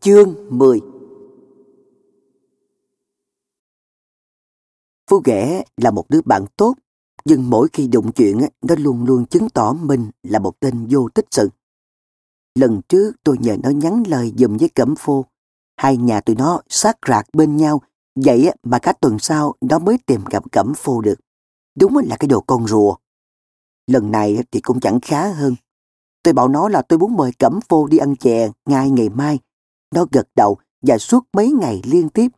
Chương 10 Phú Ghẻ là một đứa bạn tốt, nhưng mỗi khi đụng chuyện nó luôn luôn chứng tỏ mình là một tên vô tích sự. Lần trước tôi nhờ nó nhắn lời dùm với Cẩm Phô. Hai nhà tụi nó sát rạc bên nhau, vậy mà cả tuần sau nó mới tìm gặp Cẩm Phô được. Đúng là cái đồ con rùa. Lần này thì cũng chẳng khá hơn. Tôi bảo nó là tôi muốn mời Cẩm Phô đi ăn chè ngay ngày mai. Nó gật đầu và suốt mấy ngày liên tiếp,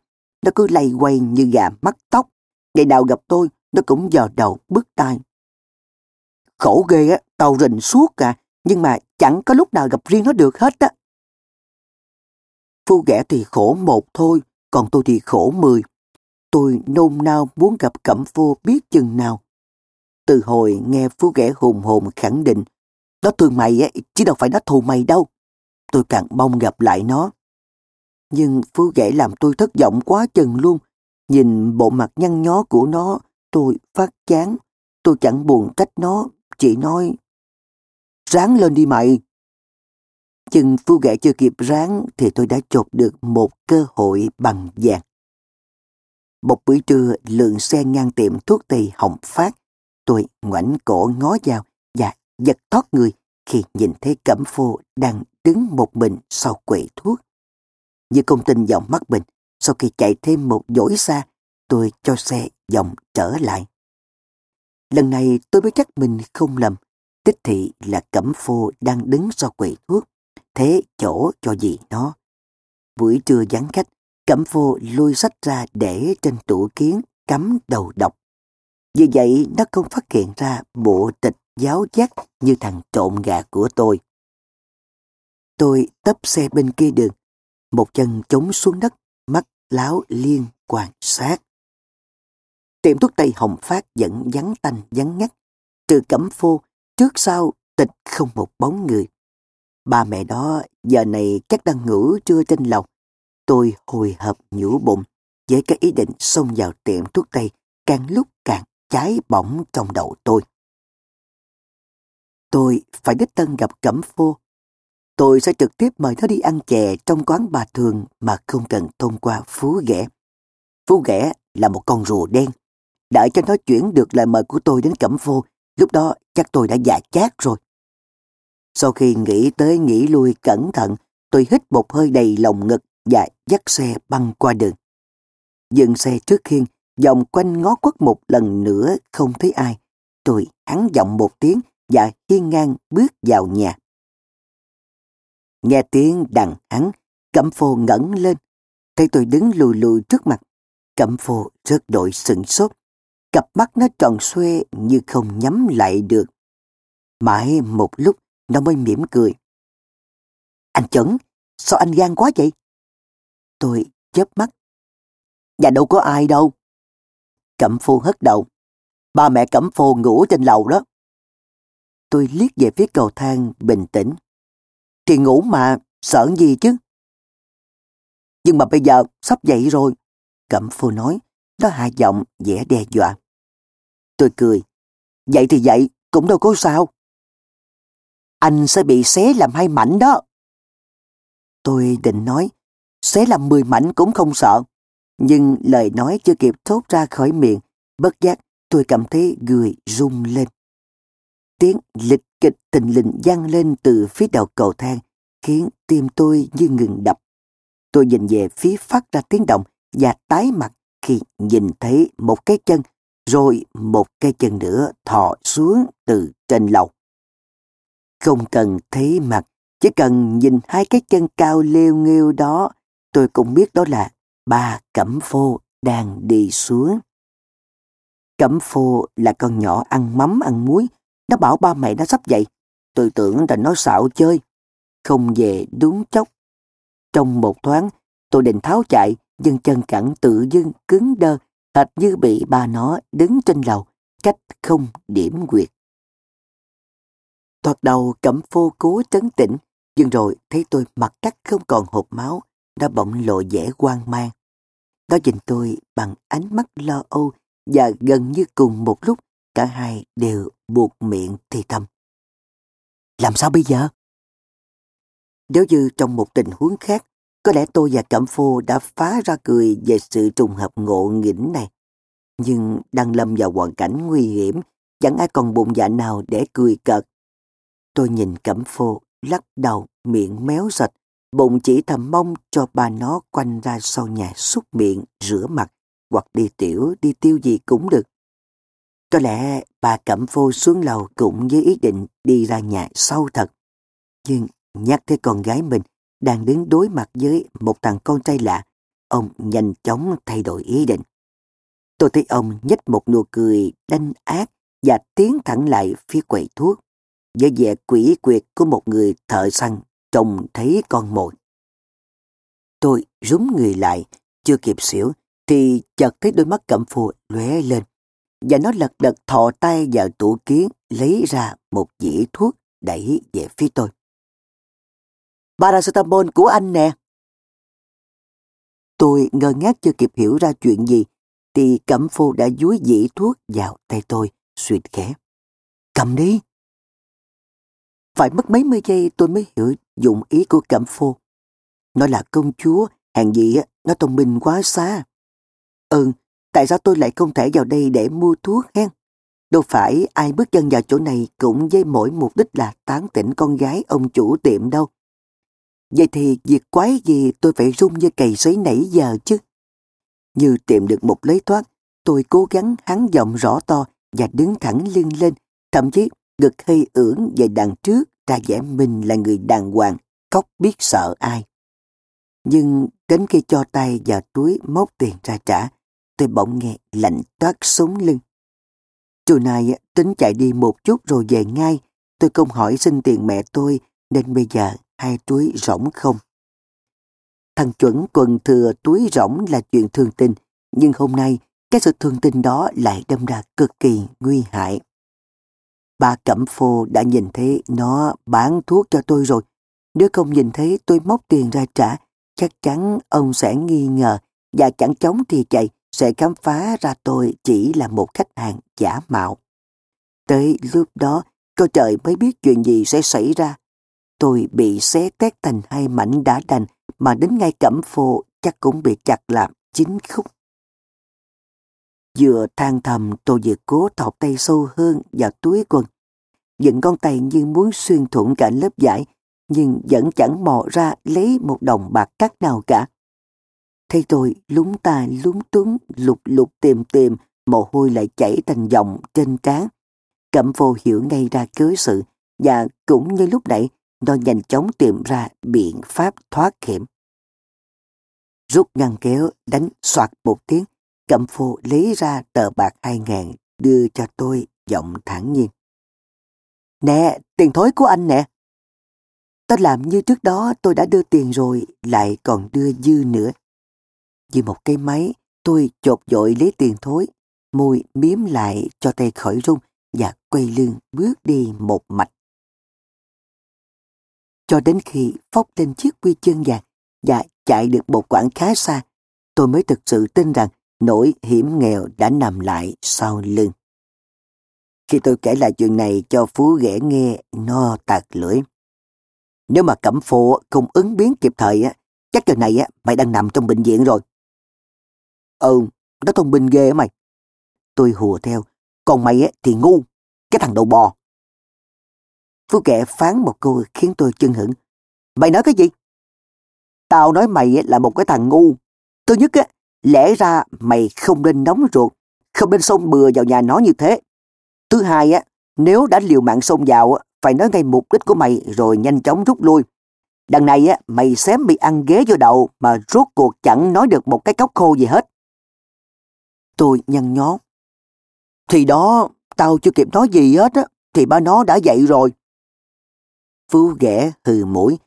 nó cứ lay quay như gà mắc tóc. Ngày nào gặp tôi, nó cũng dò đầu bước tai. Khổ ghê á, tàu rình suốt cả, nhưng mà chẳng có lúc nào gặp riêng nó được hết á. Phu ghẻ thì khổ một thôi, còn tôi thì khổ mười. Tôi nôn nao muốn gặp Cẩm phu biết chừng nào. Từ hồi nghe Phú ghẻ hùng hồn khẳng định nó thương mày á chứ đâu phải nó thù mày đâu. Tôi càng mong gặp lại nó. Nhưng Phú gãy làm tôi thất vọng quá chừng luôn. Nhìn bộ mặt nhăn nhó của nó, tôi phát chán. Tôi chẳng buồn trách nó, chỉ nói Ráng lên đi mày. Chừng Phú gãy chưa kịp ráng thì tôi đã chột được một cơ hội bằng vàng. Một buổi trưa lượng xe ngang tiệm thuốc tây hồng phát. Tôi ngoảnh cổ ngó vào và giật thoát người khi nhìn thấy Cẩm Phô đang đứng một mình sau quầy thuốc. Như công tin giọng mắt bình, sau khi chạy thêm một dỗi xa, tôi cho xe dòng trở lại. Lần này tôi mới chắc mình không lầm. Tích thị là Cẩm Phô đang đứng sau quầy thuốc, thế chỗ cho gì nó. Buổi trưa vắng khách, Cẩm Phô lôi sách ra để trên tủ kiến, cắm đầu đọc. Vì vậy nó không phát hiện ra bộ tịch giáo giác như thằng trộm gà của tôi. Tôi tấp xe bên kia đường, một chân chống xuống đất, mắt láo liên quan sát. Tiệm thuốc tây Hồng Phát vẫn vắng tanh vắng ngắt, trừ cẩm phô, trước sau tịch không một bóng người. Ba mẹ đó giờ này chắc đang ngủ trưa trên lầu. Tôi hồi hộp nhủ bụng với cái ý định xông vào tiệm thuốc tây càng lúc càng cháy bỏng trong đầu tôi. Tôi phải đích thân gặp Cẩm Phô. Tôi sẽ trực tiếp mời nó đi ăn chè trong quán bà thường mà không cần thông qua Phú Ghẻ. Phú Ghẻ là một con rùa đen. Đợi cho nó chuyển được lời mời của tôi đến Cẩm Phô, lúc đó chắc tôi đã già chát rồi. Sau khi nghĩ tới nghĩ lui cẩn thận, tôi hít một hơi đầy lòng ngực và dắt xe băng qua đường. Dừng xe trước khiên, vòng quanh ngó quất một lần nữa không thấy ai. Tôi hắn giọng một tiếng và hiên ngang bước vào nhà. Nghe tiếng đằng hắn, Cẩm Phô ngẩng lên, thấy tôi đứng lùi lùi trước mặt. Cẩm Phô rớt đội sửng sốt, cặp mắt nó tròn xoe như không nhắm lại được. Mãi một lúc nó mới mỉm cười. Anh Chẩn, sao anh gan quá vậy? Tôi chớp mắt. Nhà đâu có ai đâu. Cẩm Phô hất đầu. Ba mẹ Cẩm Phô ngủ trên lầu đó. Tôi liếc về phía cầu thang bình tĩnh. Thì ngủ mà, sợ gì chứ? Nhưng mà bây giờ sắp dậy rồi. Cẩm phu nói, nó hạ giọng vẻ đe dọa. Tôi cười. Vậy thì vậy, cũng đâu có sao. Anh sẽ bị xé làm hai mảnh đó. Tôi định nói, xé làm mười mảnh cũng không sợ. Nhưng lời nói chưa kịp thốt ra khỏi miệng, bất giác tôi cảm thấy người rung lên tiếng lịch kịch tình lình vang lên từ phía đầu cầu thang, khiến tim tôi như ngừng đập. Tôi nhìn về phía phát ra tiếng động và tái mặt khi nhìn thấy một cái chân, rồi một cái chân nữa thò xuống từ trên lầu. Không cần thấy mặt, chỉ cần nhìn hai cái chân cao leo nghêu đó, tôi cũng biết đó là ba cẩm phô đang đi xuống. Cẩm phô là con nhỏ ăn mắm ăn muối, nó bảo ba mẹ nó sắp dậy. Tôi tưởng là nó xạo chơi. Không về đúng chốc. Trong một thoáng, tôi định tháo chạy, nhưng chân cẳng tự dưng cứng đơ, hệt như bị ba nó đứng trên lầu, cách không điểm quyệt. Thoạt đầu cẩm phô cố trấn tĩnh, nhưng rồi thấy tôi mặt cắt không còn hộp máu, đã bỗng lộ vẻ quan mang. Nó nhìn tôi bằng ánh mắt lo âu và gần như cùng một lúc Cả hai đều buộc miệng thì thầm. Làm sao bây giờ? Nếu như trong một tình huống khác, Có lẽ tôi và Cẩm Phô đã phá ra cười về sự trùng hợp ngộ nghĩnh này. Nhưng đang lâm vào hoàn cảnh nguy hiểm, chẳng ai còn bụng dạ nào để cười cợt. Tôi nhìn Cẩm Phô, lắc đầu, miệng méo sạch, bụng chỉ thầm mong cho bà nó quanh ra sau nhà xúc miệng, rửa mặt, hoặc đi tiểu, đi tiêu gì cũng được. Có lẽ bà Cẩm phu xuống lầu cũng với ý định đi ra nhà sâu thật. Nhưng nhắc tới con gái mình đang đứng đối mặt với một thằng con trai lạ, ông nhanh chóng thay đổi ý định. Tôi thấy ông nhếch một nụ cười đanh ác và tiến thẳng lại phía quầy thuốc, với vẻ quỷ quyệt của một người thợ săn trông thấy con mồi. Tôi rúng người lại, chưa kịp xỉu, thì chợt thấy đôi mắt cẩm phù lóe lên, và nó lật đật thò tay vào tủ kiến lấy ra một dĩa thuốc đẩy về phía tôi. Paracetamol của anh nè. Tôi ngơ ngác chưa kịp hiểu ra chuyện gì, thì cẩm phu đã dúi dĩ thuốc vào tay tôi, suyệt khẽ. Cầm đi! Phải mất mấy mươi giây tôi mới hiểu dụng ý của cẩm phu. Nó là công chúa, hàng gì á, nó thông minh quá xa. Ừ, tại sao tôi lại không thể vào đây để mua thuốc hen? Đâu phải ai bước chân vào chỗ này cũng với mỗi mục đích là tán tỉnh con gái ông chủ tiệm đâu. Vậy thì việc quái gì tôi phải rung như cày sấy nãy giờ chứ? Như tìm được một lối thoát, tôi cố gắng hắn giọng rõ to và đứng thẳng lưng lên, thậm chí gực hơi ưỡn về đằng trước ra vẻ mình là người đàng hoàng, khóc biết sợ ai. Nhưng đến khi cho tay vào túi móc tiền ra trả, tôi bỗng nghe lạnh toát sống lưng. Chiều nay tính chạy đi một chút rồi về ngay, tôi không hỏi xin tiền mẹ tôi nên bây giờ hai túi rỗng không. Thằng chuẩn quần thừa túi rỗng là chuyện thường tình, nhưng hôm nay cái sự thường tình đó lại đâm ra cực kỳ nguy hại. Bà Cẩm Phô đã nhìn thấy nó bán thuốc cho tôi rồi. Nếu không nhìn thấy tôi móc tiền ra trả, chắc chắn ông sẽ nghi ngờ và chẳng chống thì chạy sẽ khám phá ra tôi chỉ là một khách hàng giả mạo. Tới lúc đó, cô trời mới biết chuyện gì sẽ xảy ra. Tôi bị xé tét thành hai mảnh đá đành mà đến ngay cẩm phô chắc cũng bị chặt làm chính khúc. Vừa than thầm tôi vừa cố thọc tay sâu hơn vào túi quần. Những con tay như muốn xuyên thủng cả lớp vải nhưng vẫn chẳng mò ra lấy một đồng bạc cắt nào cả. Thấy tôi lúng ta lúng túng lục lục tìm tìm mồ hôi lại chảy thành dòng trên trán. Cẩm vô hiểu ngay ra cớ sự và cũng như lúc nãy nó nhanh chóng tìm ra biện pháp thoát hiểm. Rút ngăn kéo, đánh soạt một tiếng, cẩm phô lấy ra tờ bạc hai ngàn đưa cho tôi giọng thản nhiên. Nè, tiền thối của anh nè. Tôi làm như trước đó tôi đã đưa tiền rồi, lại còn đưa dư nữa. Như một cây máy, tôi chột dội lấy tiền thối, môi miếm lại cho tay khỏi rung và quay lưng bước đi một mạch cho đến khi phóc lên chiếc quy chân vàng và chạy được một quãng khá xa, tôi mới thực sự tin rằng nỗi hiểm nghèo đã nằm lại sau lưng. Khi tôi kể lại chuyện này cho Phú ghẻ nghe, no tạc lưỡi. Nếu mà cẩm phụ không ứng biến kịp thời, á, chắc giờ này á, mày đang nằm trong bệnh viện rồi. Ừ, nó thông minh ghê mày. Tôi hùa theo, còn mày ấy thì ngu, cái thằng đầu bò. Phú kệ phán một câu khiến tôi chân hững. Mày nói cái gì? Tao nói mày là một cái thằng ngu. Thứ nhất, á, lẽ ra mày không nên nóng ruột, không nên xông bừa vào nhà nó như thế. Thứ hai, á, nếu đã liều mạng xông vào, phải nói ngay mục đích của mày rồi nhanh chóng rút lui. Đằng này á, mày xém bị ăn ghế vô đầu mà rốt cuộc chẳng nói được một cái cốc khô gì hết. Tôi nhăn nhó. Thì đó, tao chưa kịp nói gì hết á, thì ba nó đã dậy rồi. Phú ghẻ hừ mũi.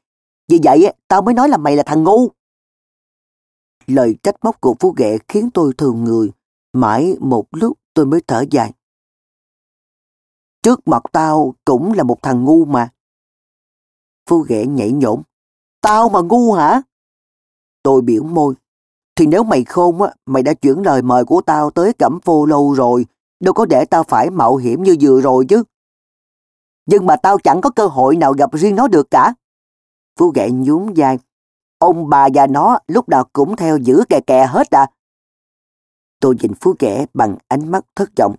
Vì vậy tao mới nói là mày là thằng ngu. Lời trách móc của Phú ghẻ khiến tôi thường người. Mãi một lúc tôi mới thở dài. Trước mặt tao cũng là một thằng ngu mà. Phú ghẻ nhảy nhổm. Tao mà ngu hả? Tôi biểu môi. Thì nếu mày khôn á, mày đã chuyển lời mời của tao tới cẩm phô lâu rồi, đâu có để tao phải mạo hiểm như vừa rồi chứ nhưng mà tao chẳng có cơ hội nào gặp riêng nó được cả. Phú ghẹ nhún vai. ông bà và nó lúc nào cũng theo giữ kè kè hết à. Tôi nhìn Phú Ghẻ bằng ánh mắt thất vọng.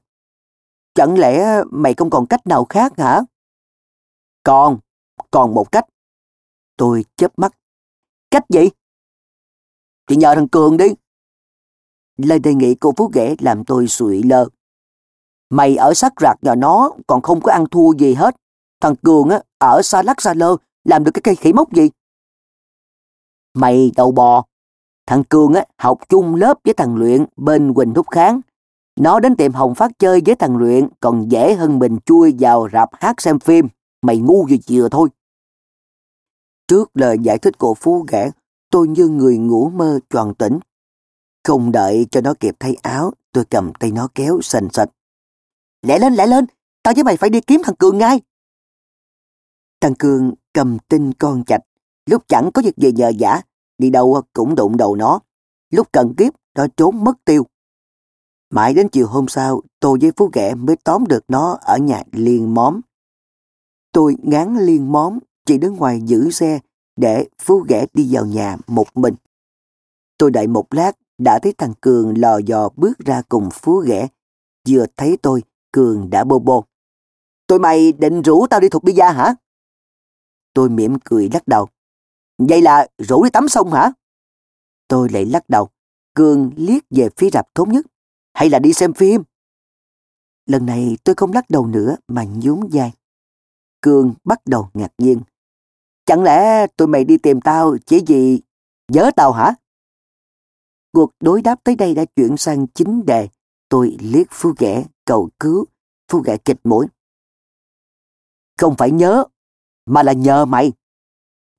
Chẳng lẽ mày không còn cách nào khác hả? Còn, còn một cách. Tôi chớp mắt. Cách gì? Thì nhờ thằng Cường đi. Lời đề nghị cô Phú Ghẻ làm tôi sụi lơ. Mày ở sát rạc nhờ nó còn không có ăn thua gì hết. Thằng Cường á, ở xa lắc xa lơ làm được cái cây khỉ mốc gì. Mày đầu bò. Thằng Cường á, học chung lớp với thằng Luyện bên Quỳnh Thúc Kháng. Nó đến tiệm Hồng Phát chơi với thằng Luyện còn dễ hơn mình chui vào rạp hát xem phim. Mày ngu gì chừa thôi. Trước lời giải thích của Phú Ghẻ, tôi như người ngủ mơ tròn tỉnh. Không đợi cho nó kịp thay áo, tôi cầm tay nó kéo sành sạch. Lẹ lên, lẹ lên, tao với mày phải đi kiếm thằng Cường ngay. Thằng Cường cầm tinh con chạch, lúc chẳng có việc gì nhờ giả, đi đâu cũng đụng đầu nó. Lúc cần kiếp, nó trốn mất tiêu. Mãi đến chiều hôm sau, tôi với Phú Ghẻ mới tóm được nó ở nhà liên móm. Tôi ngán liên móm, chỉ đứng ngoài giữ xe để Phú Ghẻ đi vào nhà một mình. Tôi đợi một lát, đã thấy thằng Cường lò dò bước ra cùng Phú Ghẻ. Vừa thấy tôi, Cường đã bô bô. Tụi mày định rủ tao đi thuộc bia hả? Tôi mỉm cười lắc đầu. Vậy là rủ đi tắm sông hả? Tôi lại lắc đầu. Cường liếc về phía rạp thống nhất. Hay là đi xem phim? Lần này tôi không lắc đầu nữa mà nhún vai. Cường bắt đầu ngạc nhiên. Chẳng lẽ tụi mày đi tìm tao chỉ vì nhớ tao hả? Cuộc đối đáp tới đây đã chuyển sang chính đề. Tôi liếc phu ghẻ cầu cứu, phu ghẻ kịch mũi. Không phải nhớ, mà là nhờ mày.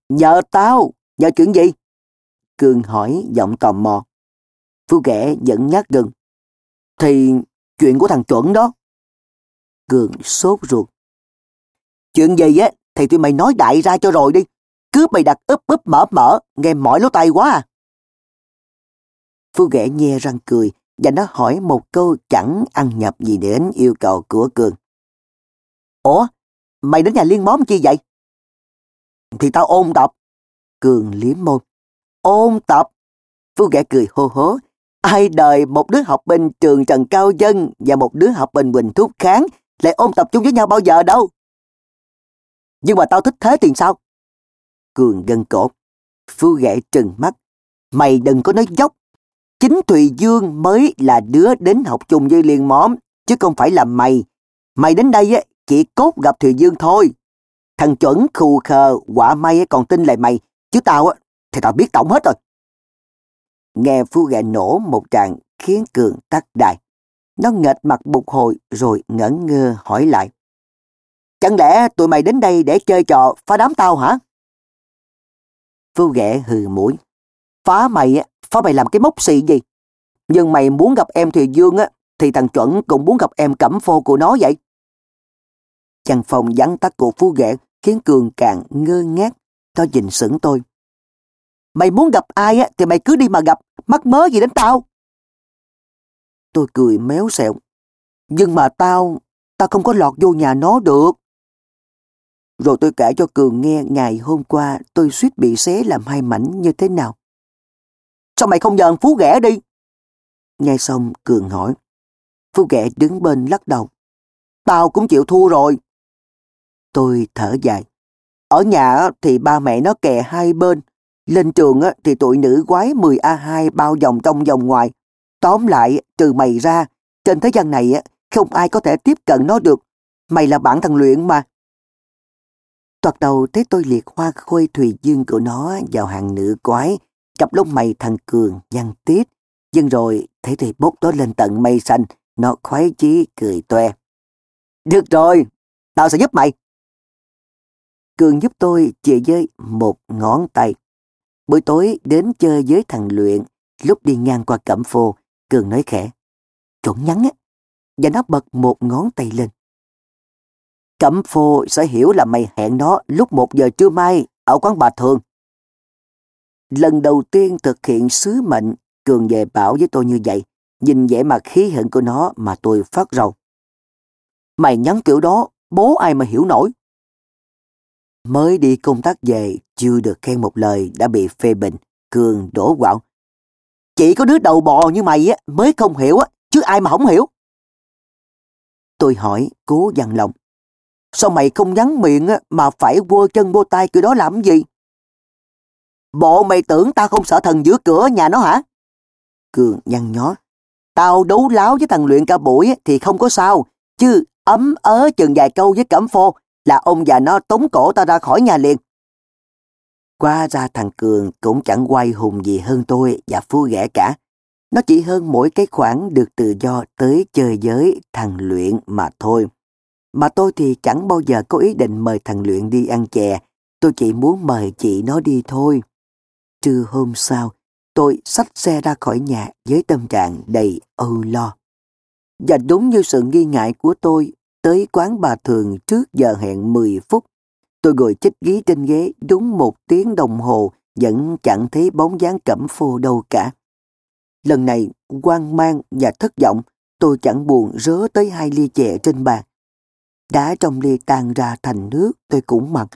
Nhờ tao, nhờ chuyện gì? Cường hỏi giọng tò mò. Phu ghẻ dẫn nhát gần. Thì chuyện của thằng chuẩn đó. Cường sốt ruột. Chuyện gì á thì tụi mày nói đại ra cho rồi đi. Cứ mày đặt úp úp mở mở, nghe mỏi lỗ tay quá à. Phu ghẻ nhe răng cười và nó hỏi một câu chẳng ăn nhập gì đến yêu cầu của Cường. Ủa, mày đến nhà liên móm chi vậy? Thì tao ôn tập. Cường liếm môi. Ôn tập? Phu ghẻ cười hô hố. Ai đời một đứa học bên trường Trần Cao Dân và một đứa học bên Quỳnh thuốc Kháng lại ôn tập chung với nhau bao giờ đâu. Nhưng mà tao thích thế tiền sao? Cường gân cổ. Phu ghẻ trừng mắt. Mày đừng có nói dốc. Chính Thùy Dương mới là đứa đến học chung với Liên Móm, chứ không phải là mày. Mày đến đây á, chỉ cốt gặp Thùy Dương thôi. Thằng chuẩn khù khờ, quả may còn tin lại mày, chứ tao á, thì tao biết tổng hết rồi. Nghe Phu ghẻ nổ một tràng khiến Cường tắt đài. Nó nghệt mặt bục hồi rồi ngẩn ngơ hỏi lại. Chẳng lẽ tụi mày đến đây để chơi trò phá đám tao hả? Phu ghẻ hừ mũi. Phá mày, phá mày làm cái mốc xì gì? Nhưng mày muốn gặp em Thùy Dương á, thì thằng chuẩn cũng muốn gặp em cẩm phô của nó vậy. Chàng phòng vắng tắt của Phu ghẻ khiến Cường càng ngơ ngác. Nó nhìn sững tôi. Mày muốn gặp ai á, thì mày cứ đi mà gặp, mắc mớ gì đến tao. Tôi cười méo xẹo. Nhưng mà tao, tao không có lọt vô nhà nó được. Rồi tôi kể cho Cường nghe ngày hôm qua tôi suýt bị xé làm hai mảnh như thế nào. Sao mày không nhờ Phú ghẻ đi? Nghe xong Cường hỏi. Phú ghẻ đứng bên lắc đầu. Tao cũng chịu thua rồi. Tôi thở dài. Ở nhà thì ba mẹ nó kè hai bên. Lên trường thì tụi nữ quái 10A2 bao vòng trong vòng ngoài. Tóm lại, trừ mày ra, trên thế gian này không ai có thể tiếp cận nó được. Mày là bạn thằng Luyện mà thoạt đầu thấy tôi liệt hoa khôi thùy dương của nó vào hàng nữ quái, cặp lông mày thằng Cường nhăn tít. Nhưng rồi thấy tôi bốc nó lên tận mây xanh, nó khoái chí cười toe. Được rồi, tao sẽ giúp mày. Cường giúp tôi chỉ với một ngón tay. Buổi tối đến chơi với thằng Luyện, lúc đi ngang qua cẩm phô, Cường nói khẽ. Chuẩn nhắn á. Và nó bật một ngón tay lên. Cẩm phô sẽ hiểu là mày hẹn nó lúc một giờ trưa mai ở quán bà Thường. Lần đầu tiên thực hiện sứ mệnh, Cường về bảo với tôi như vậy. Nhìn vẻ mặt khí hận của nó mà tôi phát rầu. Mày nhắn kiểu đó, bố ai mà hiểu nổi. Mới đi công tác về, chưa được khen một lời đã bị phê bình, Cường đổ quạo. Chỉ có đứa đầu bò như mày á mới không hiểu á, chứ ai mà không hiểu. Tôi hỏi, cố dằn lòng. Sao mày không nhắn miệng mà phải quơ chân vô tay kiểu đó làm gì? Bộ mày tưởng tao không sợ thần giữa cửa nhà nó hả? Cường nhăn nhó. Tao đấu láo với thằng luyện ca buổi thì không có sao, chứ ấm ớ chừng vài câu với cẩm phô là ông già nó tống cổ tao ra khỏi nhà liền. Qua ra thằng Cường cũng chẳng quay hùng gì hơn tôi và phu ghẻ cả. Nó chỉ hơn mỗi cái khoản được tự do tới chơi giới thằng Luyện mà thôi. Mà tôi thì chẳng bao giờ có ý định mời thằng Luyện đi ăn chè. Tôi chỉ muốn mời chị nó đi thôi. Trưa hôm sau, tôi xách xe ra khỏi nhà với tâm trạng đầy âu lo. Và đúng như sự nghi ngại của tôi, tới quán bà thường trước giờ hẹn 10 phút. Tôi ngồi chích ghí trên ghế đúng một tiếng đồng hồ vẫn chẳng thấy bóng dáng cẩm phô đâu cả. Lần này, quan mang và thất vọng, tôi chẳng buồn rớ tới hai ly chè trên bàn. Đá trong ly tan ra thành nước, tôi cũng mặc.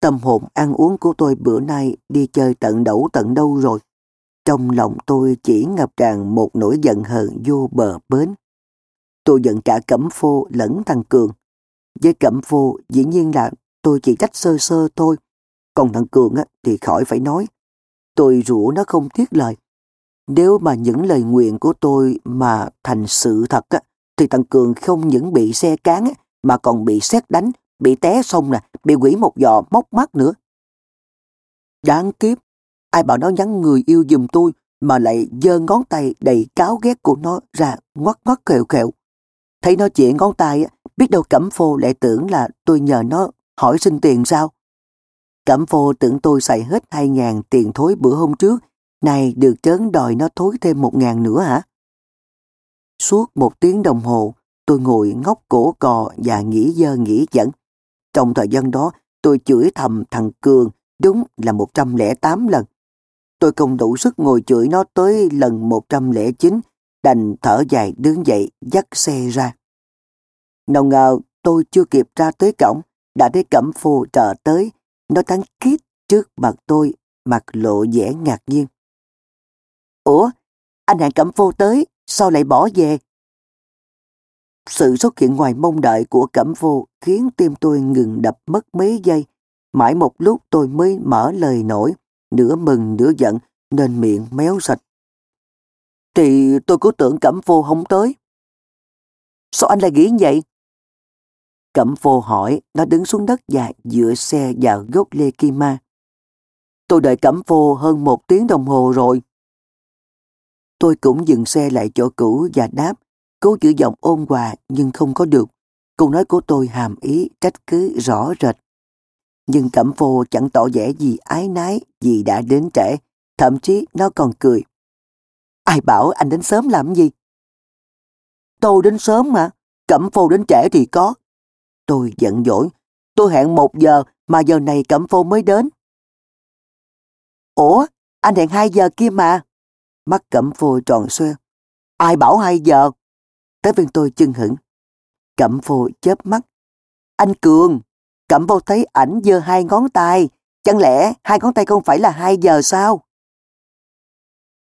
Tâm hồn ăn uống của tôi bữa nay đi chơi tận đẩu tận đâu rồi. Trong lòng tôi chỉ ngập tràn một nỗi giận hờn vô bờ bến. Tôi giận cả Cẩm Phô lẫn thằng Cường. Với Cẩm Phô dĩ nhiên là tôi chỉ trách sơ sơ thôi. Còn thằng Cường á, thì khỏi phải nói. Tôi rủ nó không tiếc lời. Nếu mà những lời nguyện của tôi mà thành sự thật á, thì thằng Cường không những bị xe cán á, mà còn bị xét đánh, bị té xong nè, bị quỷ một giò móc mắt nữa. Đáng kiếp, ai bảo nó nhắn người yêu giùm tôi mà lại giơ ngón tay đầy cáo ghét của nó ra ngoắt ngoắt khều khều. Thấy nó chỉ ngón tay, biết đâu Cẩm Phô lại tưởng là tôi nhờ nó hỏi xin tiền sao? Cẩm Phô tưởng tôi xài hết hai ngàn tiền thối bữa hôm trước, này được chớn đòi nó thối thêm một ngàn nữa hả? Suốt một tiếng đồng hồ, tôi ngồi ngóc cổ cò và nghĩ dơ nghĩ dẫn. Trong thời gian đó, tôi chửi thầm thằng Cường đúng là 108 lần. Tôi không đủ sức ngồi chửi nó tới lần 109, đành thở dài đứng dậy dắt xe ra. Nào ngờ tôi chưa kịp ra tới cổng, đã thấy cẩm phù trợ tới, nó thắng kít trước mặt tôi, mặt lộ vẻ ngạc nhiên. Ủa, anh hẹn cẩm phô tới, sao lại bỏ về? Sự xuất hiện ngoài mong đợi của cẩm Vô khiến tim tôi ngừng đập mất mấy giây. Mãi một lúc tôi mới mở lời nổi, nửa mừng nửa giận, nên miệng méo sạch. Thì tôi cứ tưởng cẩm Vô không tới. Sao anh lại nghĩ vậy? Cẩm Vô hỏi, nó đứng xuống đất và dựa xe vào gốc lê kim ma. Tôi đợi cẩm Vô hơn một tiếng đồng hồ rồi. Tôi cũng dừng xe lại chỗ cũ và đáp, cố giữ giọng ôn hòa nhưng không có được. Câu nói của tôi hàm ý trách cứ rõ rệt. Nhưng Cẩm Phô chẳng tỏ vẻ gì ái nái vì đã đến trễ, thậm chí nó còn cười. Ai bảo anh đến sớm làm gì? Tôi đến sớm mà, Cẩm Phô đến trễ thì có. Tôi giận dỗi, tôi hẹn một giờ mà giờ này Cẩm Phô mới đến. Ủa, anh hẹn hai giờ kia mà. Mắt Cẩm Phô tròn xoe. Ai bảo hai giờ? Tới viên tôi chưng hững. Cẩm Phô chớp mắt. Anh Cường, Cẩm Phô thấy ảnh giơ hai ngón tay. Chẳng lẽ hai ngón tay không phải là hai giờ sao?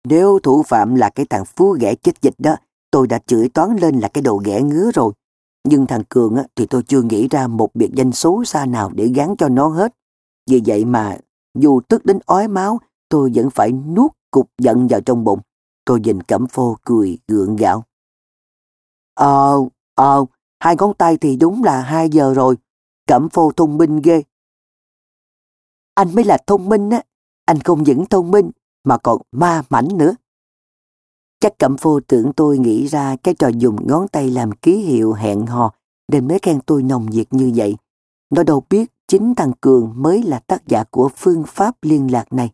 Nếu thủ phạm là cái thằng phú ghẻ chết dịch đó, tôi đã chửi toán lên là cái đồ ghẻ ngứa rồi. Nhưng thằng Cường á, thì tôi chưa nghĩ ra một biệt danh xấu xa nào để gắn cho nó hết. Vì vậy mà, dù tức đến ói máu, tôi vẫn phải nuốt cục giận vào trong bụng. Tôi nhìn Cẩm Phô cười gượng gạo. Ờ, ờ, hai ngón tay thì đúng là hai giờ rồi. Cẩm Phô thông minh ghê. Anh mới là thông minh á. Anh không những thông minh mà còn ma mảnh nữa. Chắc Cẩm Phô tưởng tôi nghĩ ra cái trò dùng ngón tay làm ký hiệu hẹn hò nên mới khen tôi nồng nhiệt như vậy. Nó đâu biết chính thằng Cường mới là tác giả của phương pháp liên lạc này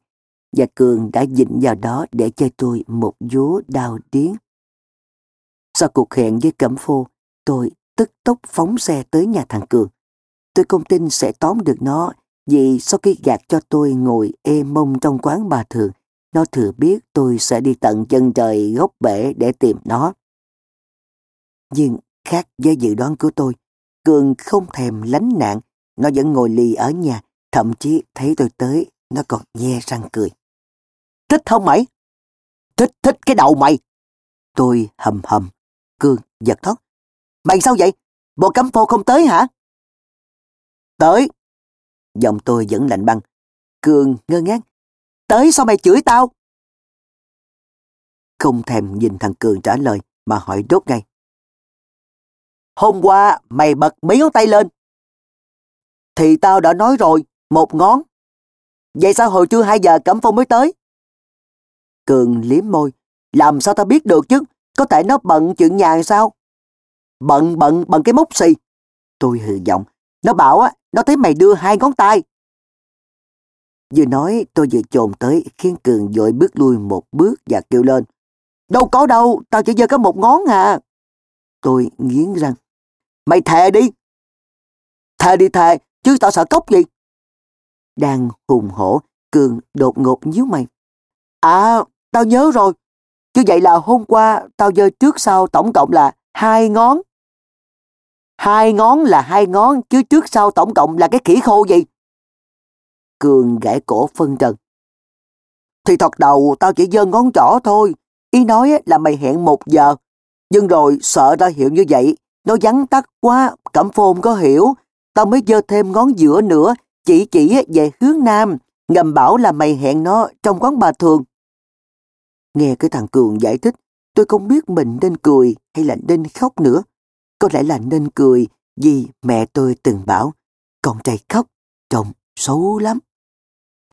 và Cường đã dịnh vào đó để cho tôi một vố đau điếng. Sau cuộc hẹn với Cẩm Phô, tôi tức tốc phóng xe tới nhà thằng Cường. Tôi không tin sẽ tóm được nó vì sau khi gạt cho tôi ngồi ê mông trong quán bà thường, nó thừa biết tôi sẽ đi tận chân trời gốc bể để tìm nó. Nhưng khác với dự đoán của tôi, Cường không thèm lánh nạn, nó vẫn ngồi lì ở nhà Thậm chí thấy tôi tới, nó còn nhe răng cười. Thích không mày? Thích, thích cái đầu mày. Tôi hầm hầm, Cương giật thót. Mày sao vậy? Bộ cấm phô không tới hả? Tới. Giọng tôi vẫn lạnh băng. Cương ngơ ngác. Tới sao mày chửi tao? Không thèm nhìn thằng Cường trả lời mà hỏi đốt ngay. Hôm qua mày bật mấy ngón tay lên. Thì tao đã nói rồi, một ngón. Vậy sao hồi trưa 2 giờ Cẩm Phong mới tới? Cường liếm môi. Làm sao tao biết được chứ? Có thể nó bận chuyện nhà sao? Bận bận bận cái mốc xì. Tôi hừ giọng. Nó bảo á, nó thấy mày đưa hai ngón tay. Vừa nói tôi vừa trồn tới khiến Cường dội bước lui một bước và kêu lên. Đâu có đâu, tao chỉ giơ có một ngón à. Tôi nghiến răng. Mày thề đi. Thề đi thề, chứ tao sợ cốc gì. Đang hùng hổ, Cường đột ngột nhíu mày. À, tao nhớ rồi. Chứ vậy là hôm qua tao dơ trước sau tổng cộng là hai ngón. Hai ngón là hai ngón, chứ trước sau tổng cộng là cái khỉ khô gì? Cường gãi cổ phân trần. Thì thật đầu tao chỉ dơ ngón trỏ thôi. Ý nói là mày hẹn một giờ. Nhưng rồi sợ tao hiểu như vậy. Nó vắng tắt quá, cẩm phôn có hiểu. Tao mới dơ thêm ngón giữa nữa, chỉ chỉ về hướng nam. Ngầm bảo là mày hẹn nó trong quán bà thường. Nghe cái thằng Cường giải thích, tôi không biết mình nên cười hay là nên khóc nữa. Có lẽ là nên cười vì mẹ tôi từng bảo con trai khóc trông xấu lắm.